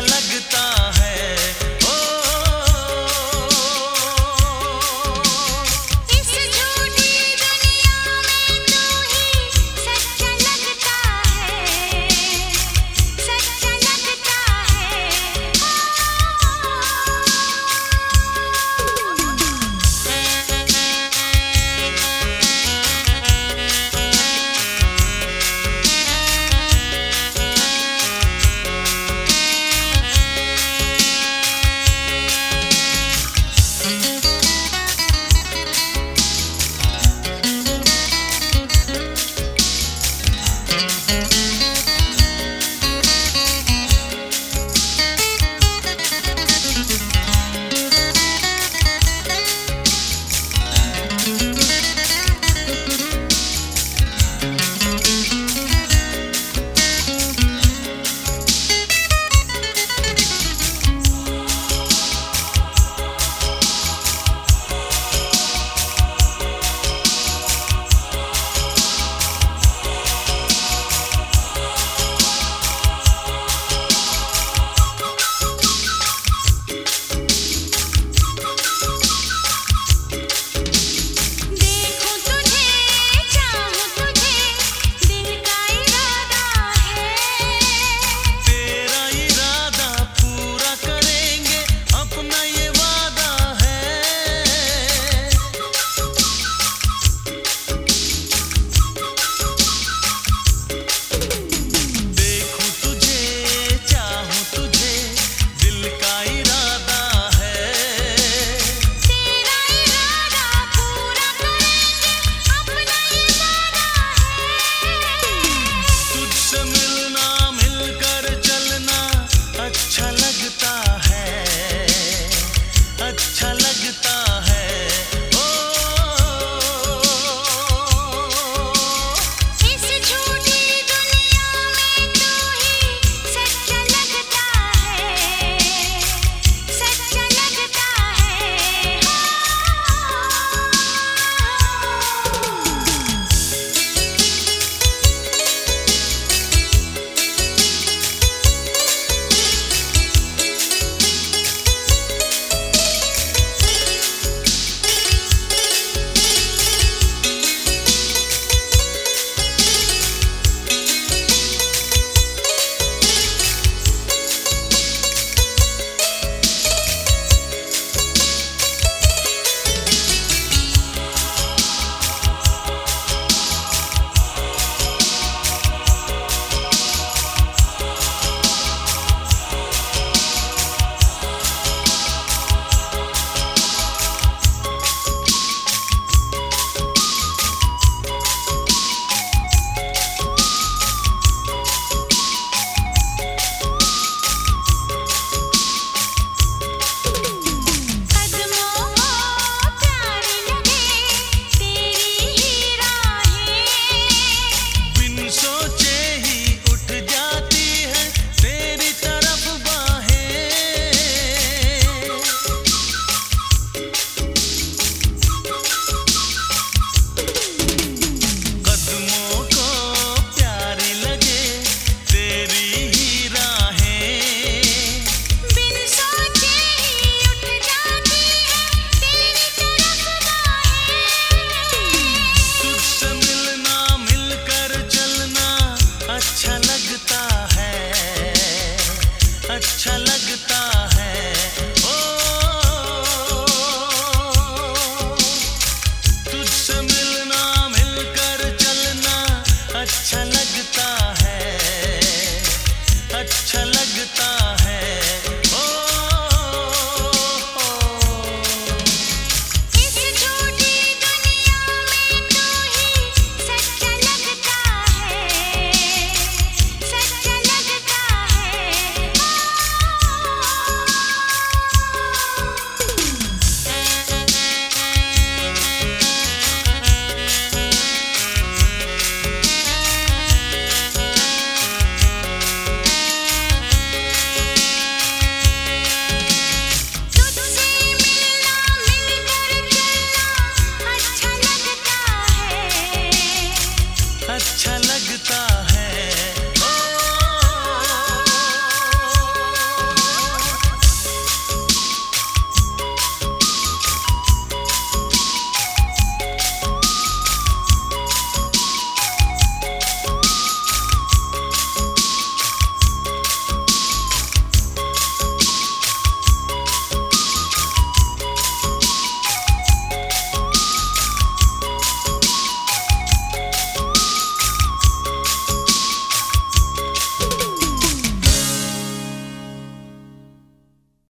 लगता